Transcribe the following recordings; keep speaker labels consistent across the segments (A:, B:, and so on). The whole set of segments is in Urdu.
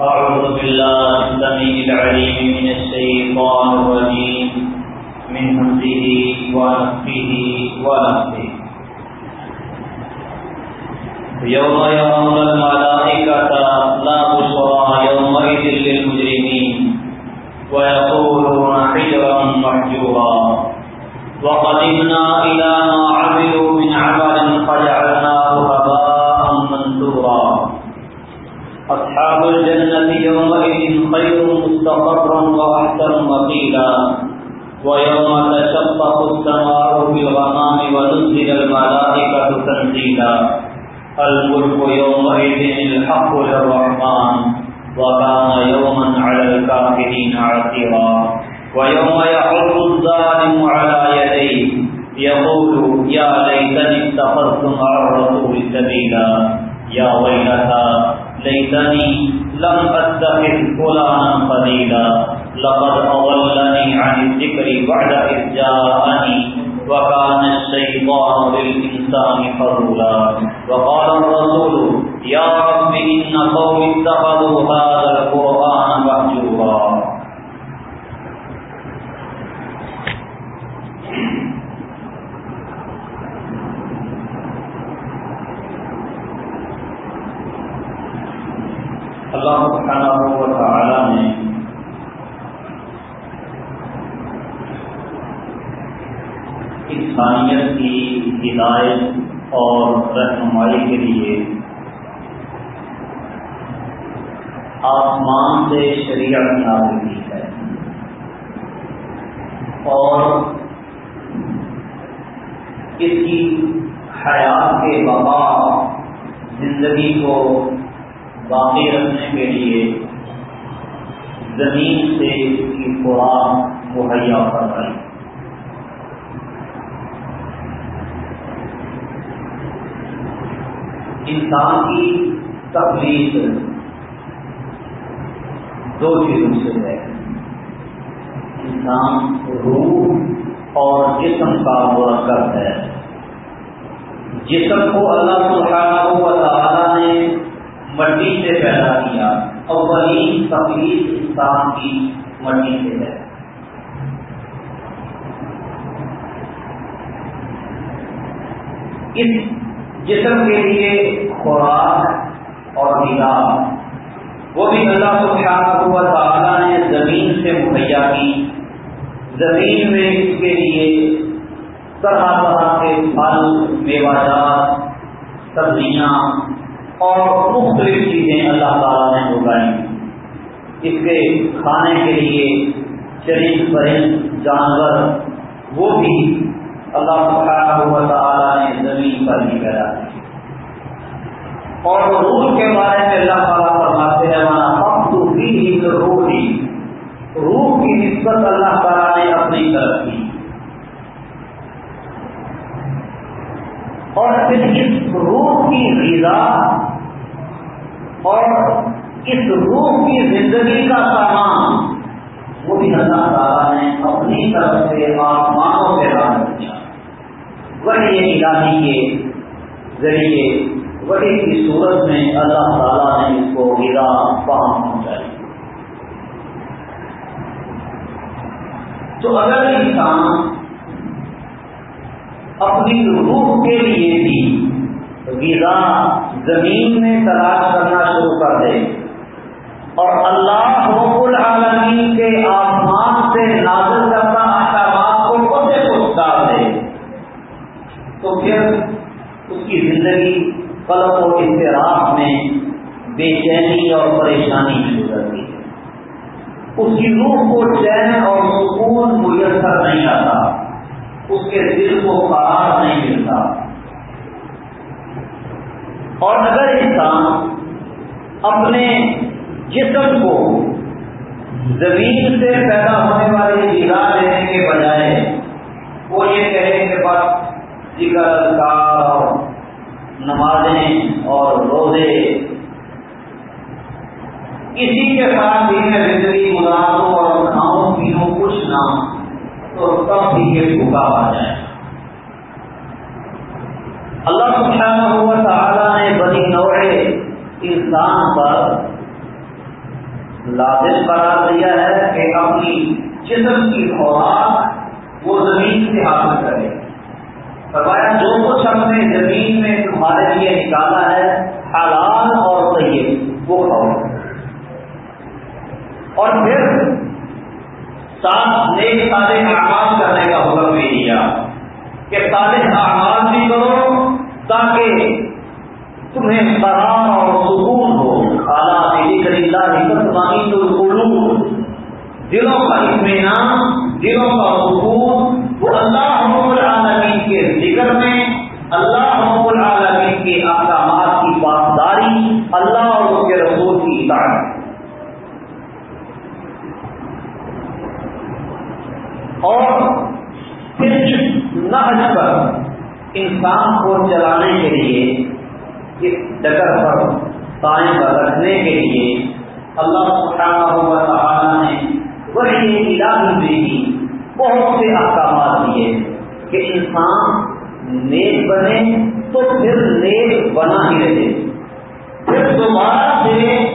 A: أعوذ بالله السميع العليم من الشيطان الرجيم من همزه ونفخه ونفخه يوم يرون الملائكة لا بشرى يومئذ للمجرمين ويقولون حجرا محجورا وقدمنا إلى ما عملوا من عمل فجعلناه هباء منثورا. أصحاب الجنة يومئذ خير مستقرا وأحسن مقيلا. ويوم تشقق السماء بالغمام ونزل الملائكة تنزيلا الملك يومئذ الحق للرحمن وكان يوما على الكافرين عسيرا. ويوم يعرض الظالم على يديه، يقول، يا ليتني اتخذت مع الرسول سبيلا، يا ويلتى، ليتني لم اتخذ فلانا قليلا لقد اضلني عن الذكر بعد اذ جاءني، وكان الشيطان للانسان خذولا وقال الرسول، يا رب ان قوم اتخذوا هذا القران مهجورا اللہ سبحانہ و تعالی نے انسانیت کی ہدایت اور رہنمائی کے لیے آسمان سے شریعت نازل کی ہے اور اس کی حیات کے بقا زندگی کو باقی رکھنے کے لیے زمین سے اس کی خوراک مہیا کرائی انسان کی تکلیف دو چیزوں سے ہے۔ انسان روح اور جسم کا مرکب ہے۔ جسم کو اللہ سبحانہ و تعالی نے مٹی سے پیدا کیا اور وہی تکلیف انسان کی مٹی سے ہے۔ اس جسم کے لیے خوراک اور نگاہ وہ بھی اللہ سبحانہ و تعالی نے زمین سے مہیا کی۔ زمین میں اس کے لیے طرح طرح کے پھل، میوہ جات سبزیاں اور مختلف چیزیں اللہ تعالیٰ نے اگائی اس کے کھانے کے لیے چرند پرند جانور، وہ بھی اللہ سبحانہ و تعالیٰ نے زمین پر ہی پیدا اور روح کے بارے میں اللہ تعالیٰ فرماتے ہیں ہمارا اب تو بھی روح. ہی روح کی نسبت اللہ تعالیٰ نے اپنی طرف کی۔ اور پھر اس روح کی غذا اور اس روح کی زندگی کا سامان، وہ بھی اللہ تعالیٰ نے اپنی طرف سے آسمانوں سے حاصل کیا وہی الہی کے ذریعے، وہی کی صورت میں اللہ تعالیٰ نے اس کو غذا وہاں پہنچائی تو اگر انسان اپنی روح کے لیے بھی غذا زمین میں تلاش کرنا شروع کر دے۔ اور اللہ رب العالمین کے آسمان سے نازل کرنا احکامات کو خود سے خود ڈال دے۔ تو پھر اس کی زندگی قلب و اختراف میں بے چینی اور پریشانی میں گزرتی ہے اس کی روح کو چین اور سکون میسر نہیں آتا۔ اس کے دل کو قرار نہیں ملتا۔ اور اگر انسان اپنے جسم کو زمین سے پیدا ہونے والی غذا لینے کے بجائے وہ یہ کہے کہ بس ذکر اذکار اور نمازیں اور روزے۔ اسی کے ساتھ بھی میں زندگی گزاروں اور کھاؤں پیوں کچھ نہ تو تب بھی یہ بھوکا آ جائے۔ اللہ سبحانہ ہوا تعالیٰ نے بنی نوڑے انسان پر لازم قرار دیا ہے کہ اپنی جسم کی خوراک وہ زمین سے حاصل کرے۔ فرمایا، جو کچھ ہم نے زمین میں تمہارے لیے نکالا ہے، حلال اور طیب، وہ کھاؤ۔ اور پھر ساتھ نیک سارے آغاز کرنے کا حکم بھی دیا۔ کہ سارے آغاز بھی کرو تاکہ تمہیں قرار اور سکون ہو۔ اعلیٰ ذکر اللہ حکمانی تو دلوں کا اطمینان، دلوں کا سکون۔ وہ اللہ رب العالمین کے ذکر میں، اللہ رب العالمین کے احکامات کی پاسداری، اللہ اور اس کے رسول کی اطاعت۔ اور پھر نہج پر انسان کو چلانے کے لیے، اس ڈگر پر قائم رکھنے کے لیے اللہ سبحانہ و تعالی نے وہی الہی دی بہت سے احکامات دیے کہ انسان نیک بنے تو پھر نیک بنا ہی رہے۔ پھر دوبارہ سے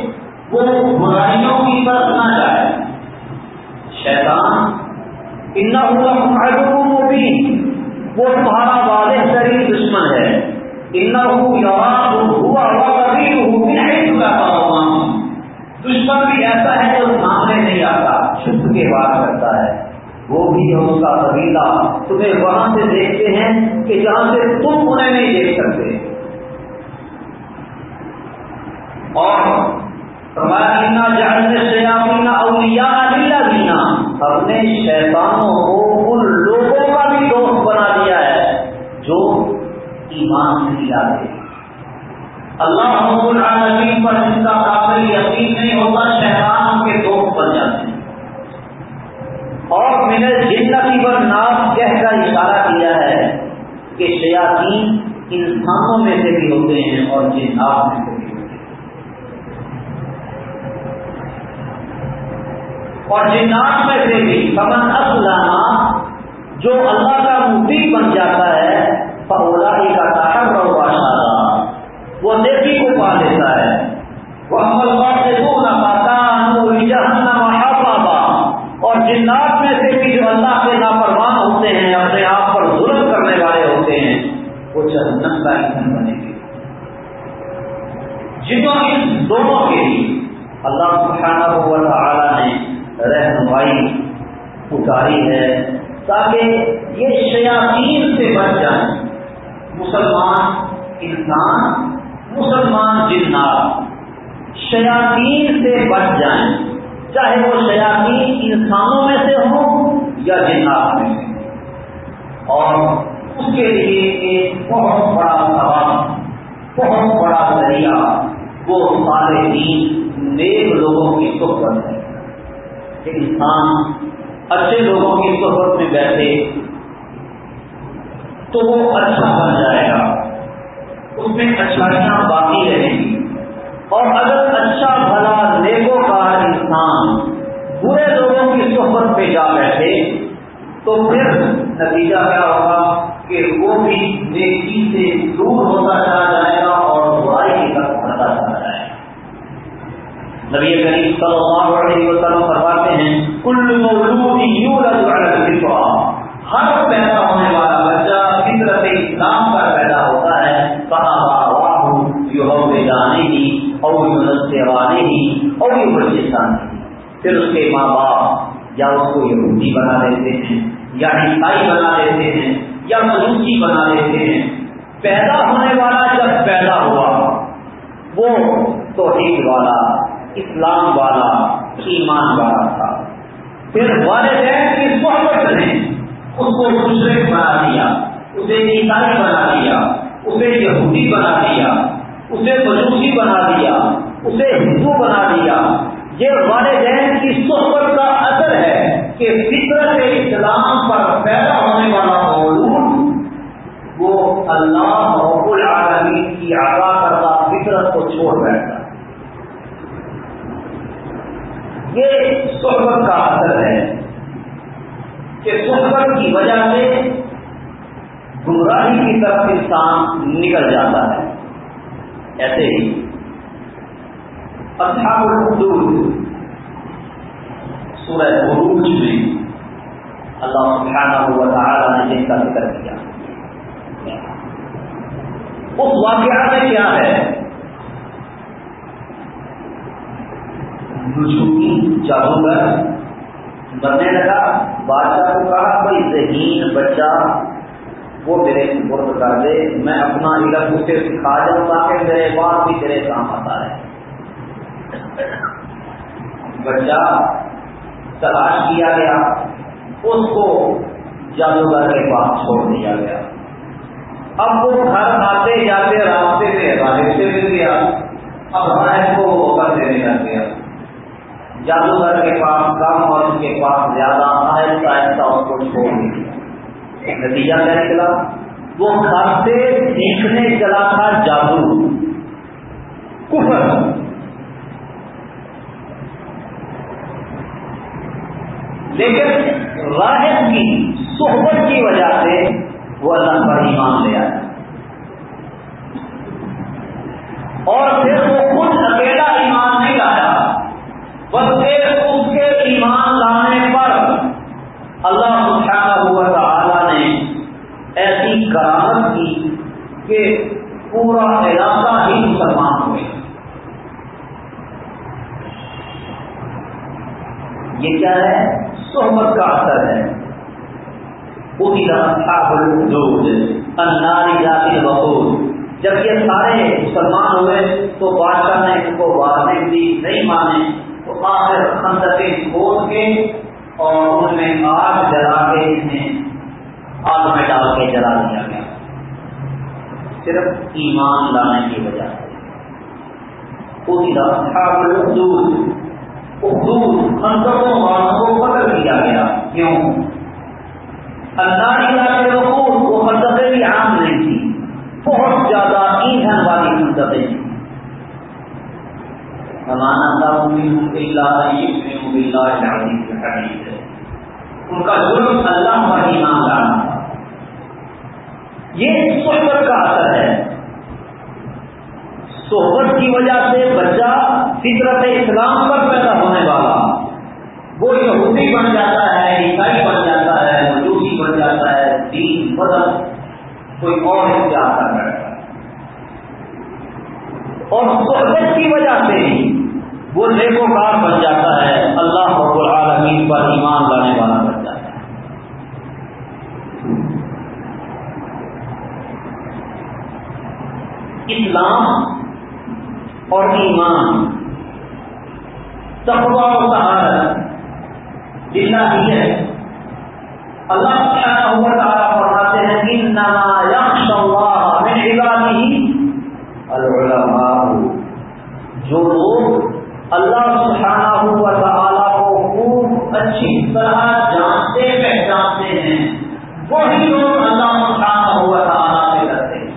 A: وہ برائیوں کی طرف نہ جائے۔ شیطان اتنا ہوا مبین۔ وہ تمہارا واضح ترین دشمن ہے۔ دشمن بھی ایسا ہے جو سامنے نہیں آتا، چھپ کے بات کرتا ہے۔ وہ بھی ان کا قبیلہ۔ تمہیں وہاں سے دیکھتے ہیں کہ جہاں سے تم انہیں نہیں دیکھ سکتے۔ اور جہاں سے اولیا دینا ہم نے شیطانوں کو ان لوگوں کا بھی دوست بنا دیا ہے جو ایمان نہیں لاتے۔ اللہ العالمین پر جن کا قابل یقین نہیں ہوتا شہران کے دوست بن جاتے ہیں۔ اور میں نے جنتی پر ناس کہہ کر اشارہ کیا ہے کہ شیاتی انسانوں میں سے بھی ہوتے ہیں اور جنات میں سے بھی ہوتے ہیں۔ اور جنات میں سے بھی سمن اسلانا جو اللہ کا مفتی بن جاتا ہے پولا ہی کا طاقت اور بادشاہ وہ دیکھی کو پا لیتا ہے وہ عمل بات سے تو نہ پاتا اور جنات میں سے بھی جو اللہ کے لاپرواہ ہوتے ہیں اپنے آپ پر ظلم کرنے والے ہوتے ہیں وہ جہنم کا ایندھن بنے گے جنہوں ان دونوں کے لیے اللہ سبحانہ و تعالی نے رہنمائی اتاری ہے تاکہ یہ شیاطین سے بچ جائیں۔ مسلمان انسان، مسلمان جنات۔ شیاطین سے بچ جائیں، چاہے وہ شیاتی انسانوں میں سے ہوں یا جنات میں سے۔ اور اس کے لیے ایک بہت بڑا سوال، بہت بڑا ذریعہ وہ سارے دین نیک لوگوں کی صحبت ہے کہ انسان اچھے لوگوں کی صحبت میں بیٹھے تو وہ اچھا بن جائے گا۔ اس میں اچھائیاں باقی رہیں گی۔ اور اگر اچھا بھلا نیکو کا انسان برے لوگوں کی صحبت پہ جا بیٹھے تو پھر نتیجہ کیا ہوگا کہ وہ بھی نیکی سے دور ہوتا چلا جائے گا اور برائی کی طرف بڑھتا چلا جائے گا۔ نبی کریم صلی اللہ علیہ وسلم کل مولود یولد علی الفطرہ ہر پیدا ہونے والا بچہ فطرت اسلام کا پیدا ہوتا ہے کہا واہ یو جانے ہی اور سیوانے ہی اور یہ بلوچستان پھر اس کے ماں باپ یا اس کو یہودی بنا دیتے ہیں، یا عیسائی بنا دیتے ہیں، یا ملوثی بنا دیتے ہیں۔ پیدا ہونے والا جب پیدا ہوا، وہ توحید والا، اسلام والا، ایمان والا تھا۔ پھر والدین کی صحبت نے اس کو دوسرے بنا دیا، اسے عیسائی بنا دیا، اسے یہودی بنا دیا، اسے مجوسی بنا دیا، اسے ہندو بنا دیا۔ یہ والدین کی صحبت کا اثر ہے کہ فطرت اسلام پر پیدا ہونے والا مولود، وہ اللہ رب العالمین کی آگاہ کرتا فطرت کو چھوڑ بیٹھتا۔ یہ صحبت کا اثر ہے کہ صحبت کی وجہ سے گمراہی کی طرف انسان نکل جاتا ہے۔ ایسے ہی اصحاب الحدود، سورہ عروج میں اللہ سبحانہ ہوا تعالی نے جن کا ذکر کیا۔ اس واقعہ میں کیا ہے؟ جادوگر بننے لگا۔ بادشاہ کو کہا کوئی ذہین بچہ، وہ میرے سپرد کر دے، میں اپنا علم اسے سکھا جاؤں تاکہ میرے بعد بھی تیرے کام آتا رہے۔ بچہ تلاش کیا گیا، اس کو جادوگر کے پاس چھوڑ دیا گیا۔ اب وہ گھر آتے جاتے راستے میں راہب سے مل گیا۔ اب راہب کو وہ اوپر دینے لگ گیا۔ جادوگر کے پاس کم اور اس کے پاس زیادہ آہستہ آہستہ اس کو چھوڑ دیا۔ نتیجہ کیا؟ نکلا وہ گھر سے سیکھنے چلا تھا جادو۔ کفر۔ لیکن راہب کی صحبت کی وجہ سے وہ اللہ پر ایمان لے آیا اور پھر وہ خود اکیلا ایمان نہیں لایا بلکہ اس کے ایمان لانے پر اللہ سبحانہ ہوا تعالی نے ایسی کرامت کی کہ پورا علاقہ ہی مسلمان ہوئے یہ کیا ہے؟ صحبت کا اثر ہے۔ اناری جب یہ سارے مسلمان ہوئے تو بادشاہ نے ان کو وارننگ دی نہیں مانے۔ تو آخر خندقیں کھود کے اور ان میں آگ جلا کے انہیں آگ میں ڈال کے جلا دیا گیا۔ صرف ایمان لانے کی وجہ سے۔ خندقوں والوں کو قتل کیا گیا۔ کیوں؟ اللہ علاقے وہ خندقیں بھی عام نہیں تھی۔ بہت زیادہ ایندھن والی خندقیں تھیں۔ ان کا ظلم اللہ پر ایمان لانا۔ تھا یہ صحبت کا اثر صحبت کی وجہ سے بچہ فطرت اسلام پر پیدا ہونے والا۔ وہ یہودی بن جاتا ہے، عیسائی بن جاتا ہے، مجوسی بن جاتا ہے، دین بدل کوئی اور اختیار کر بیٹھتا ہے۔ اور صحبت کی وجہ سے وہ نیکو کار بن جاتا ہے، اللہ رب العالمین پر ایمان لانے والا بن جاتا ہے۔ اسلام اور ایمان۔ تقوا و سہارت جتنا ہی ہے۔ اللہ تعالیٰ ہوا تعالیٰ فرماتے ہیں ان نما اللہ من عبادی العلماء۔ جو لوگ اللہ سبحانہ ہوا تعالیٰ کو خوب اچھی طرح جانتے، پہچانتے ہیں، وہی لوگ اللہ سبحانہ ہوا تعالیٰ سے کرتے ہیں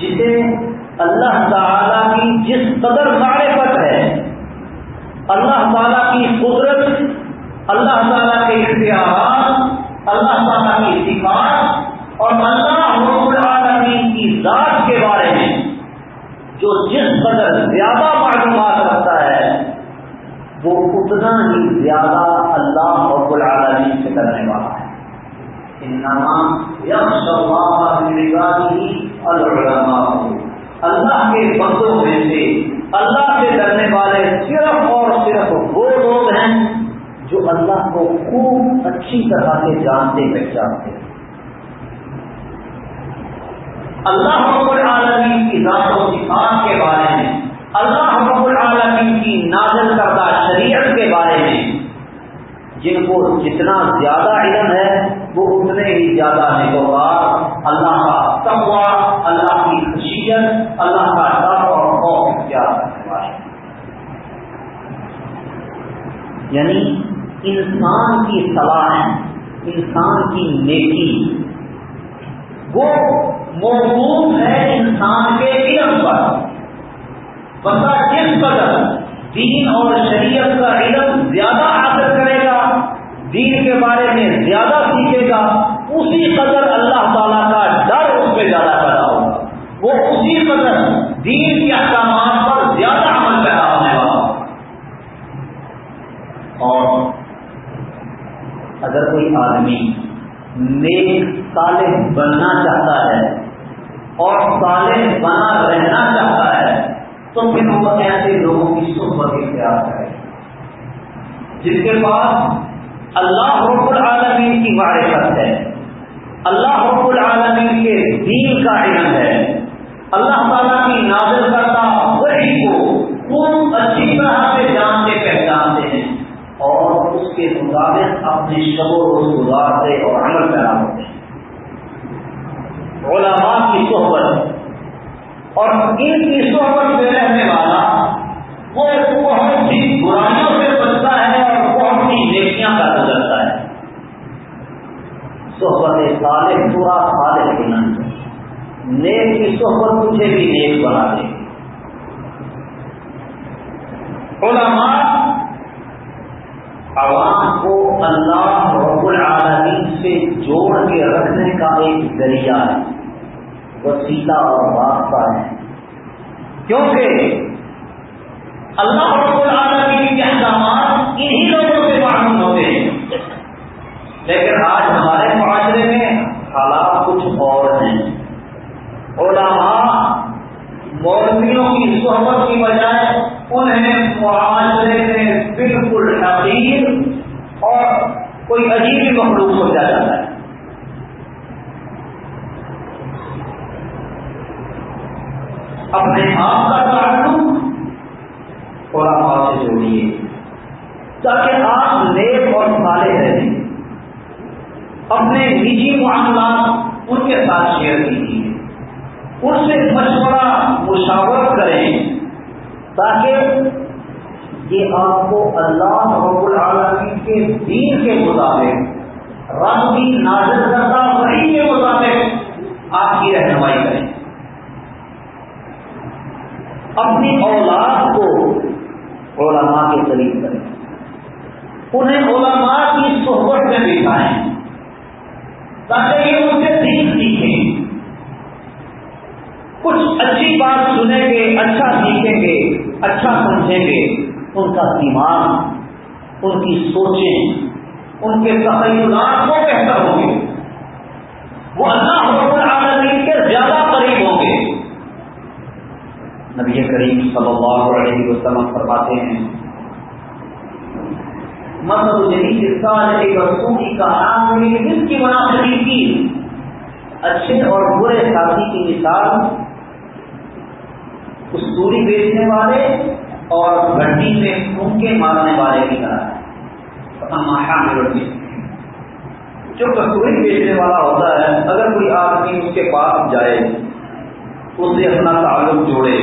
A: جسے اللہ تعالیٰ کی جس قدر معرفت ہے۔ اللہ تعالیٰ کی قدرت، اللہ تعالیٰ کے اختیارات، اللہ تعالیٰ کی صفات اور اللہ رب العالمین کی ذات کے بارے میں جو جس قدر زیادہ معلومات رکھتا ہے، وہ اتنا ہی زیادہ اللہ رب العالمین سے کرنے والا ہے اللہ اللہ کے بندوں میں سے اللہ سے ڈرنے والے صرف اور صرف وہ لوگ ہیں جو اللہ کو خوب اچھی طرح سے جانتے پہچانتے ہیں۔ اللہ رب العالمین کی ذات و صفات کے بارے میں، اللہ رب العالمین کی نازل کردہ شریعت کے بارے میں، جن کو جتنا زیادہ علم ہے، وہ اتنے ہی زیادہ نگوار اللہ کا تقوا اللہ کی خشیت اللہ کا ڈر اور خوف اختیار کرنے والے یعنی انسان کی صلاح، انسان کی نیکی۔ وہ موجود ہے انسان کے علم پر۔ بندہ جس قدر دین اور شریعت کا علم زیادہ حاصل کرے گا، دین کے بارے میں زیادہ سیکھے گا، اسی قدر اللہ تعالیٰ کا ڈر اس میں زیادہ پیدا ہوگا وہ اسی قدر دین کے احکامات پر زیادہ عمل پیدا ہونے والا اور اگر کوئی آدمی نیک صالح بننا چاہتا ہے اور صالح بنا رہنا چاہتا ہے، تو پھر وہ ایسے لوگوں کی صحبت اختیار کرے۔ جن کے پاس اللہ رب العالمین کی معرفت ہے، اللہ رب العالمین کے دین کا علم ہے اللہ تعالیٰ کی نازل کرتا وہی کو خوب اچھی طرح سے جانتے پہچانتے ہیں اور اس کے مطابق اپنے شب و روز گزارتے اور عمل پیدا ہوتے ہیں۔ علماء کی صحبت اور ان کی صحبت میں رہنے والا وہ بہت سی برائیوں سے بچتا ہے اور بہت سی نیکیاں کا گزرتا ہے۔ صحبت صالح، پورا صالح دینا نیک کی صحبت تجھے بھی نیک بنا دے۔ علماء عوام کو اللہ رب العالمین سے جوڑ کے رکھنے کا ایک ذریعہ ہے۔ وسیلہ اور راستہ ہے۔ کیونکہ اللہ رب العالمین کے احکامات انہی لوگوں سے معلوم ہوتے ہیں۔ لیکن آج ہمارے معاشرے میں حالات کچھ اور ہیں۔ علماء مولویوں کی صحبت کی بجائے انہیں معاشرے میں بالکل حقیر اور کوئی عجیب مخلوق سوچا جاتا ہے۔ اپنے آپ کا تعلق اور آپ سے جوڑیے، تاکہ آپ نیک اور سارے رہیں۔ اپنے نجی معاملات ان کے ساتھ شیئر کیجیے۔ ان سے مشورہ مشاورت کریں۔ تاکہ یہ آپ کو اللہ رب العالمین کے دین کے مطابق رنگ بھی نازل کرتا وہی کے مطابق آپ کی رہنمائی کریں۔ اپنی اولاد کو علماء کے قریب کریں۔ انہیں علماء کی صحبت میں بٹھائیں۔ تاکہ یہ کچھ اچھی بات سنیں گے اچھا سیکھیں گے اچھا سمجھیں گے۔ ان کا دماغ ان کی سوچیں، ان کے تخیلات کو بہتر ہوں گے۔ وہ اللہ رب العالمین کے زیادہ قریب ہوں گے۔ نبی کریم صلی اللہ علیہ وسلم فرماتے ہیں مطلب رسول کی کہانی جس کی مناسبی کی۔ اچھے اور برے ساتھی کی مثال کستوری بیچنے والے اور گڈی میں پھونکے مارنے والے کی طرح۔ جو کستوری بیچنے والا ہوتا ہے، اگر کوئی آدمی اس کے پاس جائے، اس سے اپنا تعلق جوڑے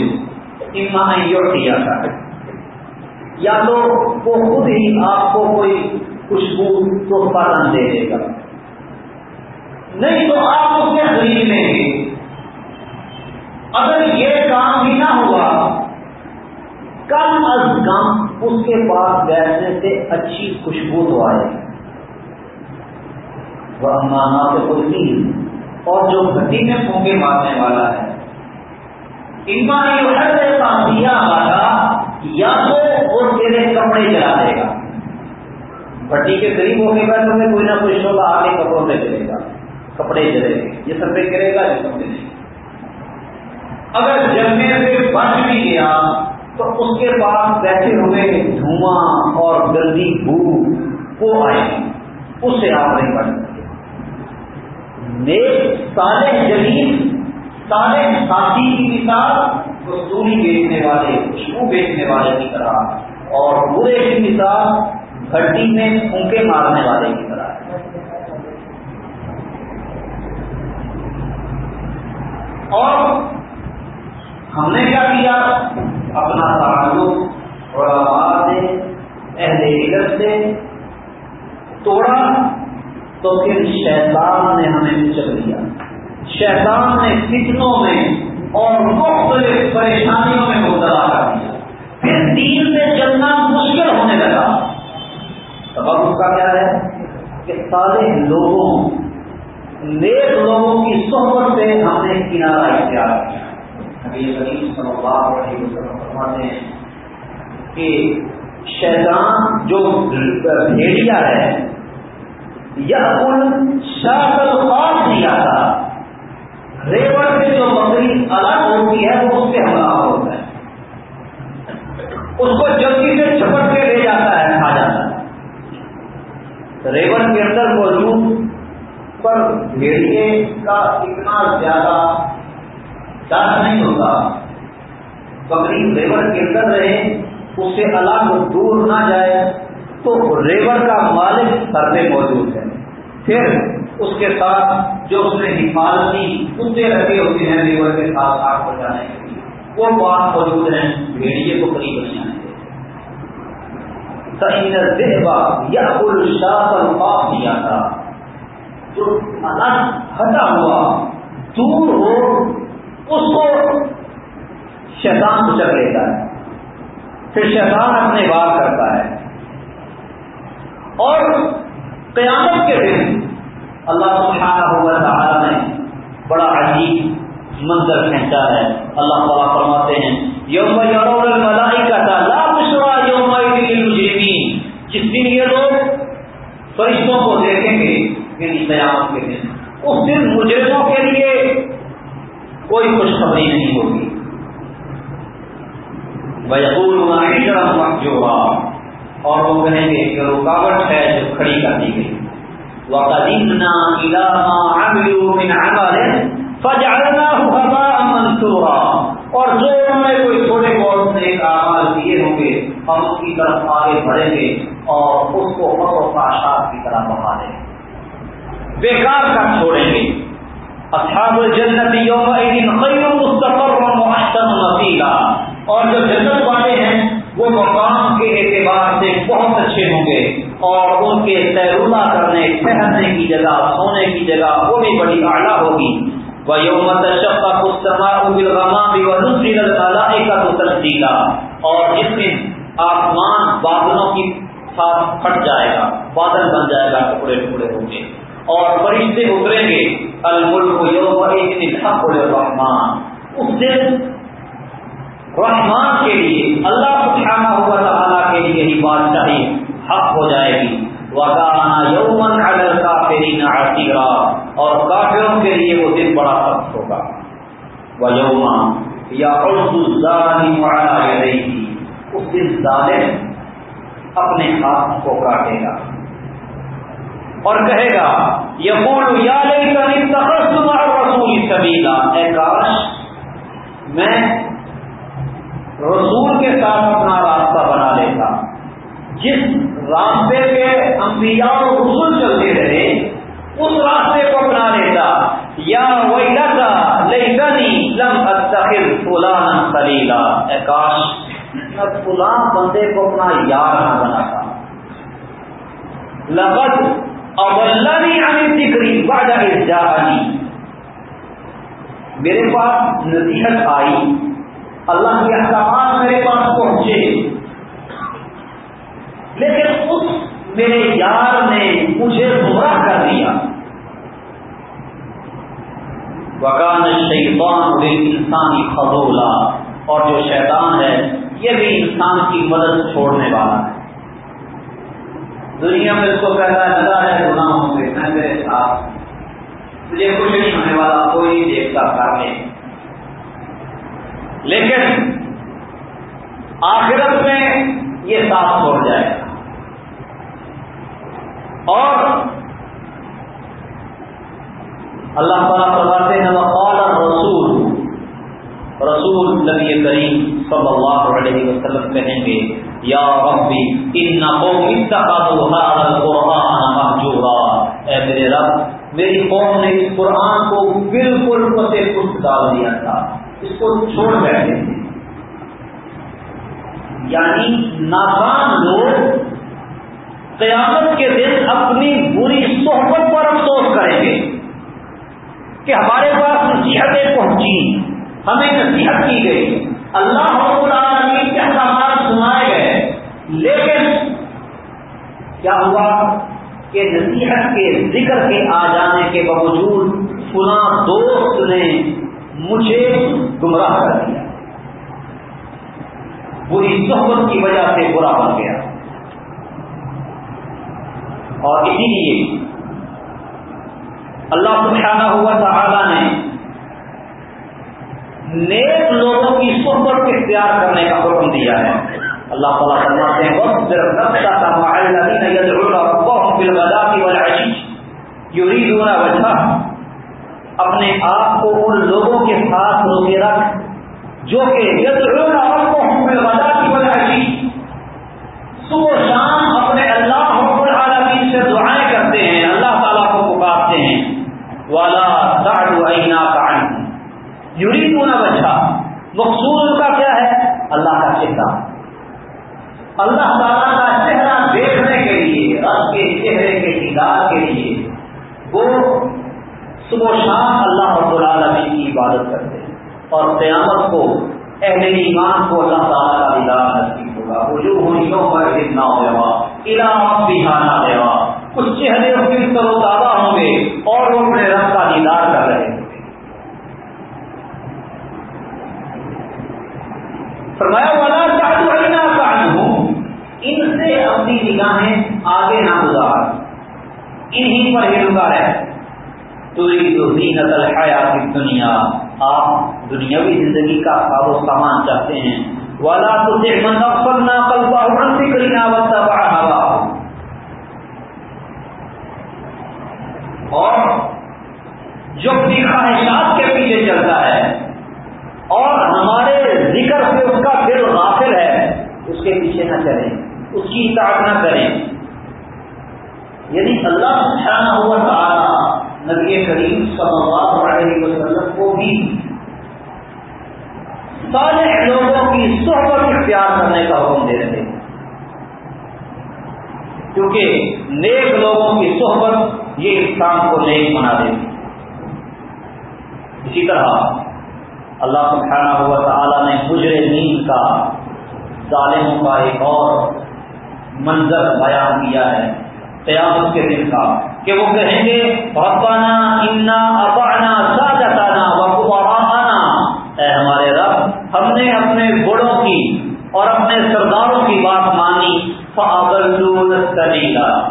A: کیا تھا یا تو وہ خود ہی آپ کو کوئی خوشبو تحفہ دے دے گا۔ نہیں تو آپ اس سے خرید لیں گے اگر یہ کام بھی نہ ہوا، کم از کم اس کے پاس بیٹھنے سے اچھی خوشبو تو آئے وہ مانا سے کوئی اور جو گھٹی میں پھونکے مارنے والا ہے دیا والا یا تو وہ تیرے کپڑے جلا دے گا۔ بٹی کے قریب ہو کے بعد میں کوئی نہ کوئی شعبہ آگے کپڑوں پہ چلے گا۔ کپڑے جلے گا۔ یہ سب پہ کرے گا، یہ سب نہیں اگر جلنے سے بچ بھی گیا، تو اس کے پاس بیٹھے ہوئے دھواں اور گندی بو وہ آئے اس سے آپ نہیں بچ سکتے نیک سارے جلیل سارے ساتھی کی مثال کستوری بیچنے والے، خوشبو بیچنے والے کی طرح، اور برے کی مثال گھٹی میں پھونکے مارنے والے کی طرح۔ اور ہم نے کیا کیا؟ اپنا تعلق اور آواز سے، اہل علم سے توڑا، تو پھر شیطان نے ہمیں چل دیا۔ شیطان نے فتنوں میں اور مختلف پریشانیوں میں مبتلا کر دیا۔ پھر دین سے چلنا مشکل ہونے لگا۔ سبب اس کا کیا ہے؟ کہ سارے لوگوں، نیک لوگوں کی صحبت سے ہم نے کنارا اختیار کیا۔ ابھی غریب صلی اللہ علیہ وسلم فرماتے ہیں کہ شیطان جو بھیڑیا ہے، یا کل شاخل خاص نہیں آتا ریوڑ سے جو بکری الگ ہوتی ہے، وہ اس سے حملہ ہوتا ہے۔ اس کو جلدی سے چھپٹ کے لے جاتا ہے، کھا جاتا ہے۔ ریوڑ کے اندر موجود پر بھیڑیے کا اتنا زیادہ ڈر نہیں ہوتا۔ بکری ریور کے اندر رہے، اس سے الگ دور نہ جائے، تو ریور کا مالک سر پہ موجود ہے۔ پھر اس کے ساتھ جو اس نے حفاظتی کتے رکھے ہوتے ہیں ریور کے ساتھ آگ بچانے کے لیے۔ وہ بات موجود ہیں، بھیڑیے کو قریب نہیں آئے یا کل شاہ نہیں آتا جو الگ ہٹا ہوا، دور ہو اس کو شیطان کچل لیتا ہے۔ پھر شیطان اپنے بار کرتا ہے۔ اور قیامت کے دن اللہ سبحانہ ہوا تعالی نے بڑا عجیب منظر کھینچا ہے۔ اللہ تعالیٰ فرماتے ہیں، یوم یورول ملائی کا تھا لا بشرا یوم جس دن یہ لوگ فرشتوں کو دیکھیں گے یعنی قیامت کے دن، اس دن مجرموں کے لیے کوئی خوشخبری نہیں ہوگی۔ جو اور وہ کہیں گے کہ رکاوٹ ہے جو کھڑی کر دی گئی۔ منصورا اور جو انہوں نے کوئی چھوٹے بہت سے آواز دیے ہوں گے، ہم اس کی طرف آگے بڑھیں گے اور اس کو فصو کا کی طرح بڑھا دیں گے۔ بیکار کا چھوڑیں گے۔ اصحاب الجنت یوم خیر مستقر و محسن نصیلا۔ اور جو جنت والے ہیں، وہ مقام کے اعتبار سے بہت اچھے ہوں گے۔ اور ان کے سیرولہ کرنے ٹھہرنے کی جگہ، سونے کی جگہ، وہ بھی بڑی اعلیٰ ہوگی۔ وہ یوم تشفا کستما غما بھی کا تو اور اس میں آسمان بادلوں کی ساتھ پھٹ جائے گا، بادل بن جائے گا ٹکڑے ٹکڑے ہوں گے۔ اور فرشتے اتریں گے الملک یوم حق الرحمان اس دن رحمان کے لیے اللہ سبحانہ ہوا تعالیٰ کے لیے ہی بادشاہی حق ہو جائے گی. وکانا یومن اگر کافرین عصیرا اور کافروں کے لیے وہ دن بڑا سخت ہوگا. وہ یوما یا اردو ظالم وعلا اس دن ظالم اپنے ہاتھ کو کاٹے گا اور کہے گا یقول یا رسول سبیلا۔ اے کاش، میں رسول کے ساتھ اپنا راستہ بنا لیتا۔ جس راستے پہ انبیاء اور رسول چلتے رہے، اس راستے کو اپنا لیتا۔ یا وہی لم اتخذ فلانا خلیلا اے کاش، میں فلاں بندے کو اپنا یار نہ بناتا۔ لقد اب اللہ میرے پاس نصیحت آئی. اللہ کے احکامات میرے پاس پہنچے. لیکن اس میرے یار نے مجھے گمراہ کر دیا. وکان شیطان انسانی خزولہ اور جو شیطان ہے، یہ بھی انسان کی مدد چھوڑنے والا ہے. دنیا میں اس کو کہتا ہے لگا ہے، گناہوں سے میں میرے ساتھ مجھے کچھ نہیں ہونے والا کوئی دیکھتا کر لے لیکن آخرت میں یہ ساتھ چھوڑ جائے۔ گا اور اللہ تعالیٰ فرماتے ہیں، وقال رسول رسول نبی کریم صلی اللہ علیہ وسلم کہیں گے یا ربی، ان قوم اتخذوا هذا القران مهجورا. اے میرے رب، میری قوم نے اس قرآن کو بالکل پتے پست ڈال دیا تھا۔ اس کو چھوڑ بیٹھے تھے۔ یعنی ناکام لوگ قیامت کے دن اپنی بری صحبت پر افسوس کریں گے کہ ہمارے پاس نصیحتیں پہنچی ہمیں نصیحت کی گئی۔ اللہ رب العالمین کے احکامات سنائے گئے، لیکن کیا ہوا کہ نصیحت کے، ذکر کے آ جانے کے باوجود فلاں دوست نے مجھے گمراہ کر دیا۔ بری صحبت کی وجہ سے برا بن گیا۔ اور اسی لیے اللہ سبحانہ ہوا تعالی نے نیک لوگوں کی صحبت اختیار کرنے کا حکم دیا ہے۔ اللہ تعالیٰ فرماتے ہیں وقت یریدون وجہ اپنے آپ کو ان لوگوں کے ساتھ روکے رکھ، جو کہ یدعون ربهم بالغداة والعشی صبح شام اپنے اللہ رب العالمین سے دعائیں کرتے ہیں، اللہ تعالیٰ کو پکارتے ہیں۔ والا تعد عیناک عنہ یریدون وجہ مقصود کا کیا ہے؟ اللہ کا چہرہ۔ اللہ تعالیٰ کا چہرہ دیکھنے کے لیے رب کے چہرے کے دیدار کے لیے، وہ صبح و شام اللہ رب العالمین کی عبادت کرتے ہیں۔ اور قیامت کو، اہل ایمان کو اللہ تعالیٰ کا دیدار نصیب ہوگا۔ وہ جو ہوئیوں پر اتنا ہوا علاوہ بھی آنا دیوا کچھ چہرے اس کے تر و تازہ ہوں گے اور وہ اپنے رب کا دیدار کر رہے ہوں گے فرمایا والا چاہو نہ ہوں ان سے اپنی نگاہیں آگے نہ گزار۔ انہی پر ہی رکا ہے توری جو بھی نقل دنیا آپ دنیاوی زندگی کا ساب و سامان چاہتے ہیں۔ والا تو نہ کل باہر سے کری نہ اور جو اپنی خواہشات کے پیچھے چلتا ہے، اور ہمارے ذکر سے اس کا دل غافل ہے، اس کے پیچھے نہ چلیں اس کی اطاعت نہ کریں۔ یعنی اللہ سبحانہ ہوا تعالی نبی کریم صلی اللہ علیہ وسلم کو بھی سارے لوگوں کی صحبت اختیار کرنے کا حکم دے رہے کیونکہ نیک لوگوں کی صحبت یہ انسان کو نیک بنا دے۔ اسی طرح اللہ سبحانہ ہوا تعالیٰ نے گجرے نیند کا ظالموں کا ایک اور منظر بیان کیا ہے۔ قیامت کے دن کا۔ کہ وہ کہیں گے، ربنا انا اپانا سا جتانا اے ہمارے رب، ہم نے اپنے بڑوں کی اور اپنے سرداروں کی بات مانی۔ فلیلا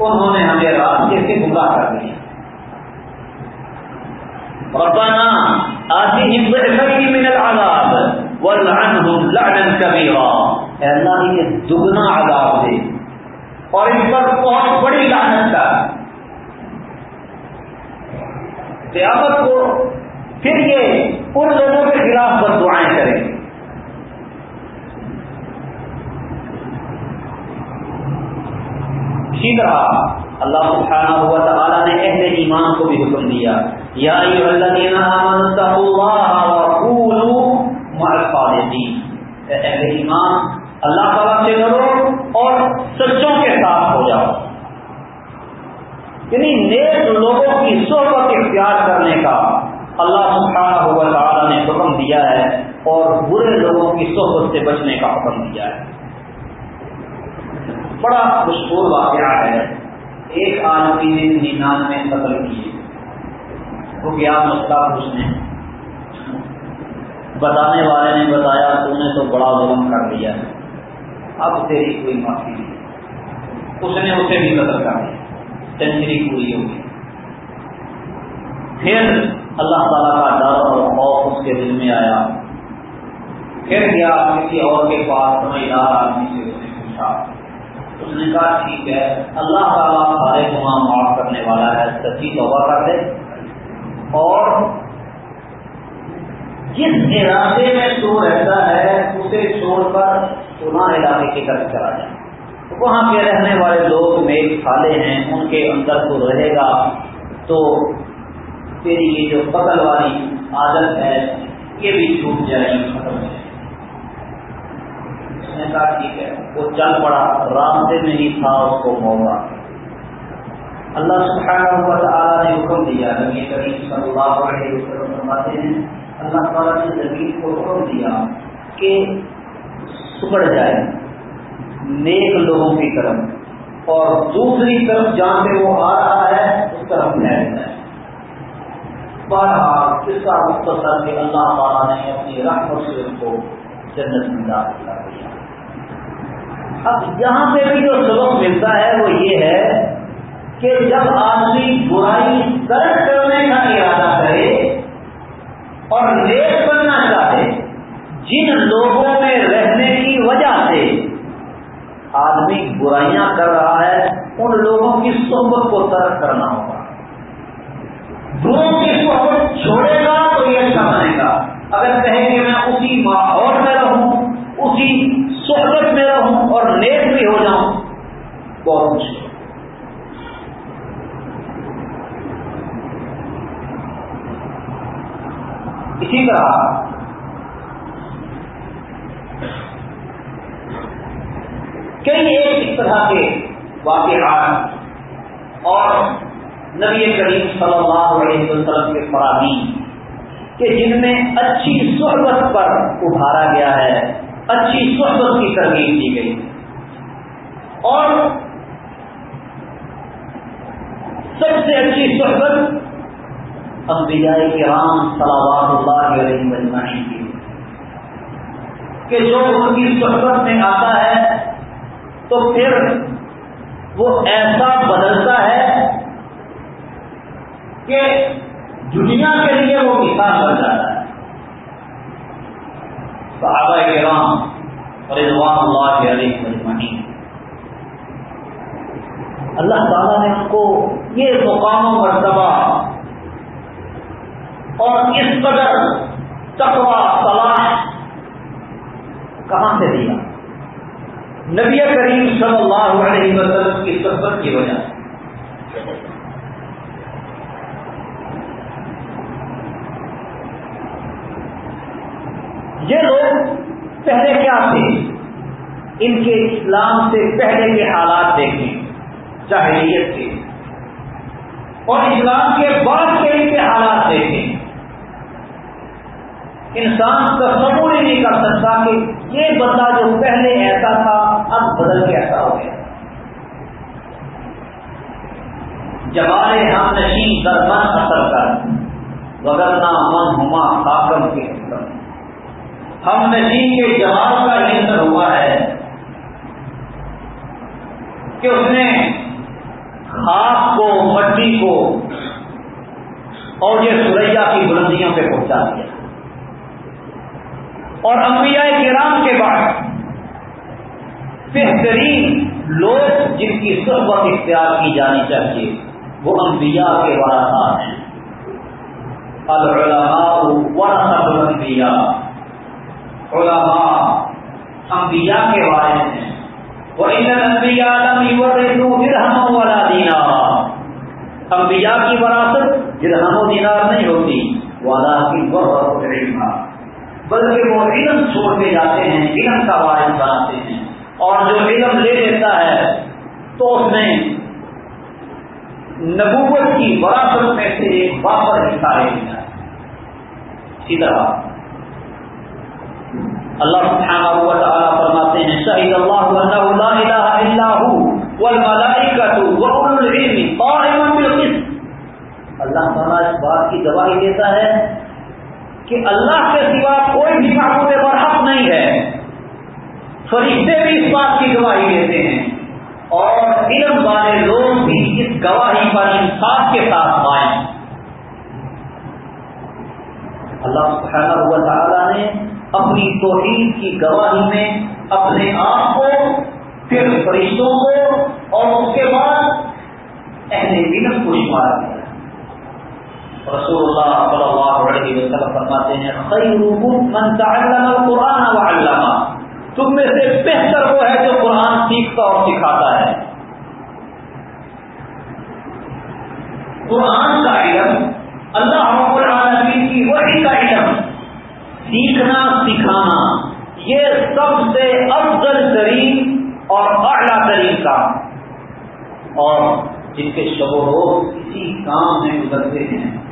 A: انہوں نے ہمیں راستے سے گمراہ کر دیا۔ ربنا آتهم ضعفين من العذاب والعنهم لعنا كبيرا۔ اے اللہ انہیں دگنا عذاب دے۔ اور ان پر بہت بڑی لعنت کا۔ قیامت کو پھر یہ ان لوگوں کے خلاف بد دعائیں کریں۔ اسی طرح اللہ سبحانہ ہوا تعالیٰ نے اہل ایمان کو بھی حکم دیا۔ یا اللہ اہل ایمان اللہ تعالیٰ سے ڈرو اور سچوں کے ساتھ ہو جاؤ۔ یعنی نیک لوگوں کی صحبت اختیار کرنے کا اللہ سبحانہ ہوا تعالیٰ نے حکم دیا ہے اور برے لوگوں کی صحبت سے بچنے کا حکم دیا ہے۔ بڑا مشہور واقعہ ہے۔ ایک آدمی نے ننانوے قتل کیے۔ وہ کیا مسئلہ پوچھنے۔ بتانے والے نے بتایا، تو نے تو بڑا ظلم کر دیا ہے۔ اب تیری کوئی معافی نہیں اس نے اسے بھی قتل کر دیا۔ سینچری پوری ہوگی پھر اللہ تعالیٰ کا ڈر اور خوف اس کے دل میں آیا۔ پھر گیا کسی اور کے پاس سمجھدار آدمی سے اس نے پوچھا۔ اس نے کہا، ٹھیک ہے، اللہ تعالیٰ سارے گناہ معاف کرنے والا ہے، سچی توبہ کر دے اور جس ارادے میں تو رہتا ہے، اسے چھوڑ کر پناہ علاقے کی طرف چلا جائے۔ وہاں کے رہنے والے لوگ میل کھالے ہیں، ان کے اندر تو رہے گا۔ تو تیری یہ جو قتل والی عادت ہے، یہ بھی چھوٹ جائے گی ختم ہو جائے۔ اس نے کہا ٹھیک ہے، وہ چل پڑا، راستے میں ہی تھا، اس کو موقع۔ اللہ سبحانہ ہوا تعالیٰ نے حکم دیا، نبی کریم صلی اللہ علیہ وسلم فرماتے ہیں، اللہ تعالیٰ نے زمین کو حکم دیا کہ سکڑ جائے۔ نیک لوگوں کی طرف۔ اور دوسری طرف جہاں سے وہ آ رہا ہے، اس طرف پھیلتا ہے بہرحال، اس کا مختصر کہ اللہ تعالیٰ نے اپنی رحمت سے اس کو جنت میں داخل کر دیا۔ اب یہاں سے بھی جو سبق ملتا ہے، وہ یہ ہے کہ جب آدمی برائی ترک کرنے کا ارادہ کرے اور نیک بننا چاہے جن لوگوں میں رہنے کی وجہ سے آدمی برائیاں کر رہا ہے، ان لوگوں کی صحبت کو ترک کرنا ہوگا۔ دونوں کی صحبت چھوڑے گا تو یہ اچھا بنے گا۔ اگر کہیں کہ میں اسی ماحول میں رہوں، اسی صحبت میں رہوں اور نیک بھی ہو جاؤں، بہت مشکل۔ اسی طرح کئی ایک اس طرح کے واقعات اور نبی کریم صلی اللہ علیہ وسلم کے فراہمی کہ جن میں اچھی صحبت پر ابھارا گیا ہے، اچھی صحبت کی ترغیب کی گئی۔ اور سب سے اچھی صحبت انبیاء کرام صلوات اللہ علیہ مجمعین کی۔ کہ جو ان کی صحبت میں آتا ہے تو پھر وہ ایسا بدلتا ہے کہ دنیا کے لیے وہ مثال بن جاتا ہے۔ صحابہ کرام اور رضوان اللہ علیہ مجمعین اللہ تعالیٰ نے ان کو یہ مقام و مرتبہ اور اس قدر تقوا صلاح کہاں سے دیا؟ نبی کریم صلی اللہ علیہ وسلم کی صحبت کی وجہ سے۔ یہ لوگ پہلے کیا تھے؟ ان کے اسلام سے پہلے کے حالات دیکھیں، جاہلیت کے۔ اور اسلام کے بعد کے ان کے حالات دیکھیں۔ انسان تصور ہی نہیں کر سکتا کہ یہ بندہ جو پہلے ایسا تھا، اب بدل کے ایسا ہو گیا۔ جمالے ہم نشین در من اثر کر بدلنا من ہما خاکم کے ہم نشین کے جمال کا اثر ہوا ہے کہ اس نے خاک کو، مٹی کو اور یہ سوریا کی بلندیوں پہ پہنچا دیا۔ اور انبیاء کرام کے بعد بہترین لوگ جن کی صحبت اختیار کی جانی چاہیے، وہ انبیاء کے وارثات ہیں۔ العلماء ورثت الانبیاء۔ علماء انبیاء کے وارث ہیں۔ وہ ان انبیاء لم یورثوا درہم ولا دینار انبیاء کی وراثت درہم و دینار نہیں ہوتی ولکن ورثوا العلم۔ بلکہ وہ علم چھوڑ کے جاتے ہیں، علم کا وارث بناتے ہیں۔ اور جو علم لے لیتا ہے، تو اس میں نبوت کی وراثت میں سے ایک بابر حصہ لے لیا ہے۔ اسی طرح اللہ سبحانہ و تعالی فرماتے ہیں شہید اللہ انہ لا الہ الا هو والملائکۃ واولو العلم قائما بالقسط۔ اللہ تعالیٰ اس بات کی گواہی دیتا ہے کہ اللہ کے سوا کوئی بھی معبود برحق نہیں ہے۔ فرشتے بھی اس بات کی گواہی دیتے ہیں۔ اور علم والے لوگ بھی اس گواہی پر انصاف کے ساتھ آئے اللہ سبحانہ ہوا تعالیٰ نے اپنی توحید کی گواہی میں اپنے آپ کو، پھر فرشتوں کو اور اس کے بعد اہل علم کو شمار کیا۔ رسول اللہ صلی اللہ علیہ وسلم فرماتے ہیں، خیرکم من تعلم القرآن وعلمہ تم میں سے بہتر وہ ہے جو قرآن سیکھتا اور سکھاتا ہے۔ قرآن کا علم اللہ رب العالمین کی وحی کا علم، سیکھنا، سکھانا، یہ سب سے افضل ترین اور اعلیٰ ترین کام۔ اور جن کے شب و روز اسی کام میں گزرتے ہیں۔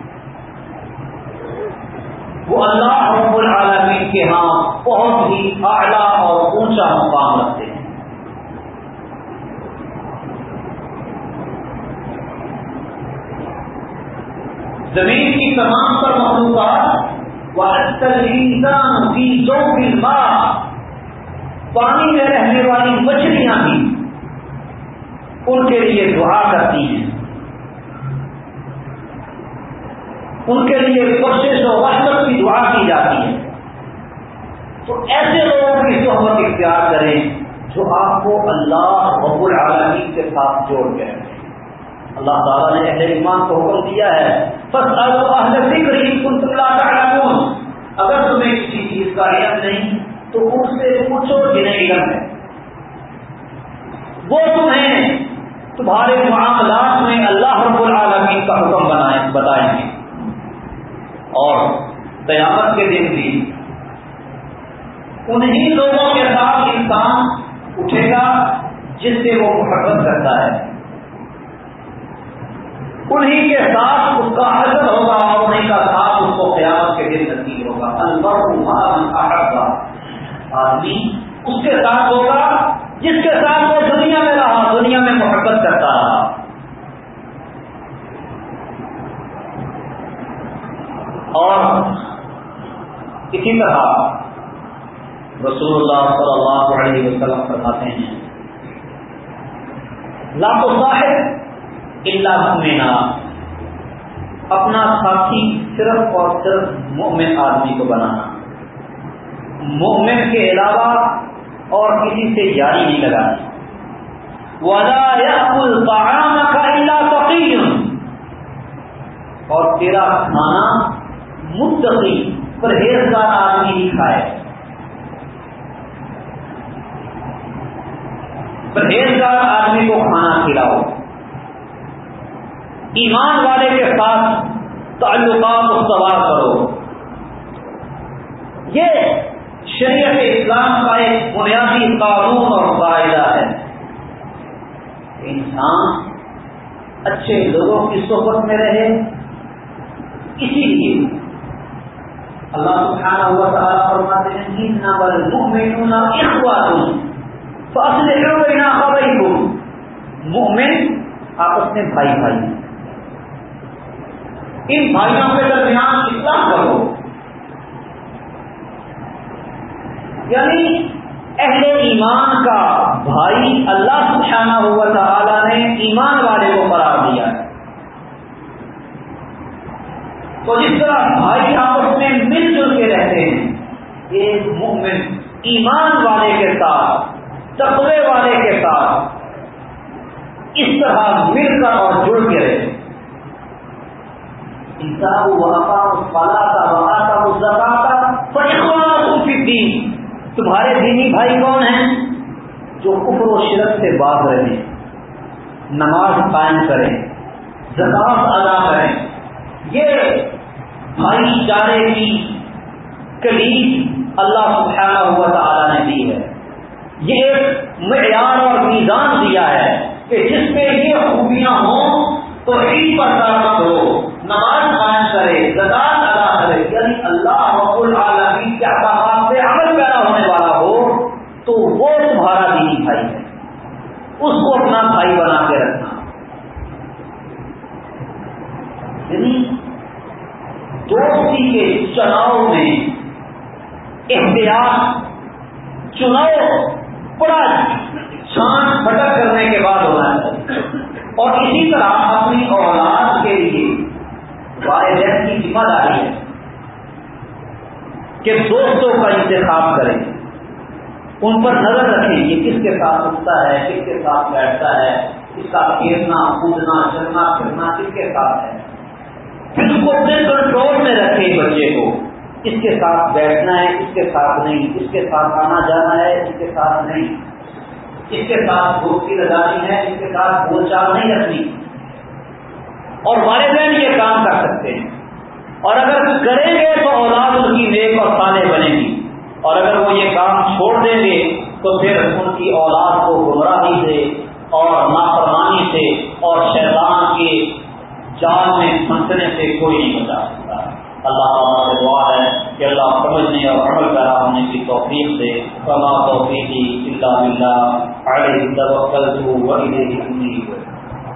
A: وہ اللہ رب العالمین کے ہاں بہت ہی اعلیٰ اور اونچا مقام رکھتے ہیں۔ زمین کی تمام پر مخلوقات انسان کی جو پانی میں رہنے والی مچھلیاں بھی ان کے لیے دعا کرتی ہیں۔ ان کے لیے کوشش و وحدت کی دعا کی جاتی ہے۔ تو ایسے لوگوں کی صحبت اختیار کریں، جو آپ کو اللہ رب العالمین کے ساتھ جوڑ گئے اللہ تعالیٰ نے اہل ایمان کو حکم دیا ہے، بس اہل فکر کن اگر تمہیں کسی چیز کا علم نہیں، تو اس سے پوچھو جنہیں علم ہے۔ وہ تمہیں، تمہارے معاملات میں اللہ رب العالمین کا حکم بنائے، بتائیں گے۔ اور قیامت کے دن بھی انہیں لوگوں کے ساتھ انسان اٹھے گا جس سے وہ محبت کرتا ہے۔ انہی کے ساتھ اس کا حضر ہوگا اور انہیں کا ساتھ اس کو قیامت کے دن نصیب ہوگا۔ البر آدمی اس کے ساتھ ہوگا جس کے ساتھ وہ دنیا میں رہا، دنیا میں محبت کرتا رہا۔ اور اسی طرح رسول اللہ صلی اللہ علیہ وسلم فرماتے ہیں لاکھ صاحب اللہ مؤمنا۔ اپنا ساتھی صرف اور صرف مومن آدمی کو بنانا۔ مومن کے علاوہ اور کسی سے جاری نہیں لگانی۔ اللہ اور تیرا کھانا متقی، پرہیزگار آدمی ہی کھائے۔ پرہیزگار آدمی کو کھانا کھلاؤ۔ ایمان والے کے ساتھ تعلقات استوار کرو۔ یہ شریعت اسلام کا ایک بنیادی قانون اور قاعدہ ہے۔ انسان اچھے لوگوں کی صحبت میں رہے، اسی لیے اللہ سبحانہ ہوا تعالیٰ فرماتے ہیں نہ بل مؤمنون اخواتون تو اصل خبر کو مومن آپس میں بھائی بھائی۔ ان بھائیوں کے درمیان اصلاح کرو۔ یعنی اہل ایمان کا بھائی اللہ سبحانہ ہوا تعالی نے ایمان والے کو قرار دیا ہے۔ تو جس طرح بھائی آپس میں مل جل کے رہتے ہیں، ایک مومن ایمان والے کے ساتھ، تقوی والے کے ساتھ اس طرح مل کر اور جڑ کے رہے۔ انسان وہاں پالا کا وہاں کا مزہ کا دین تمہارے دینی بھائی کون ہیں؟ جو کفر و شرک سے باز رہے نماز قائم کریں زکات ادا کریں۔ یہ بھائی چارے کی کلید اللہ سبحانہ ہوا تعالیٰ نے دی ہے۔ یہ ایک معیار اور میزان دیا ہے کہ جس میں یہ خوبیاں ہوں تو عید پر طاقت ہو، نماز قائم کرے زدان ادا کرے یعنی اللہ رب العالمین کے احکامات سے عمل پیدا ہونے والا ہو تو وہ تمہارا دینی بھائی ہے۔ اس کو اپنا بھائی بنا کے رکھنا۔ یعنی دوستی کے چناؤ میں احتیاط چناؤ بڑا چھان پھٹک کرنے کے بعد ہونا چاہیے اور اسی طرح اپنی اولاد کے لیے والدین کی ذمہ داری ہے کہ دوستوں کا انتخاب کریں۔ ان پر نظر رکھیں یہ کس کے ساتھ اٹھتا ہے، کس کے ساتھ بیٹھتا ہے، اس کا کھیلنا، کودنا، چلنا، پھرنا کس کے ساتھ ہے۔ پھر اس کو اپنے کنٹرول میں رکھیں بچے کو۔ اس کے ساتھ بیٹھنا ہے، اس کے ساتھ نہیں۔ اس کے ساتھ آنا جانا ہے، اس کے ساتھ نہیں۔ اس کے ساتھ دوستی لگانی ہے، اس کے ساتھ بول چال نہیں رکھنی۔ اور والدین یہ کام کر سکتے ہیں۔ اور اگر کریں گے تو اولاد ان کی نیک اور سالے بنے گی۔ اور اگر وہ یہ کام چھوڑ دیں گے تو پھر ان کی اولاد کو گمراہی سے اور نافرمانی سے اور شیطان کے چار میں پھنسنے سے کوئی نہیں بچا سکتا۔ اللہ تعالیٰ سے دعا ہے کہ اللہ سمجھنے اور عمل پیرا ہونے کی توفیق سے کما توفیقی اللہ اللہ علیہ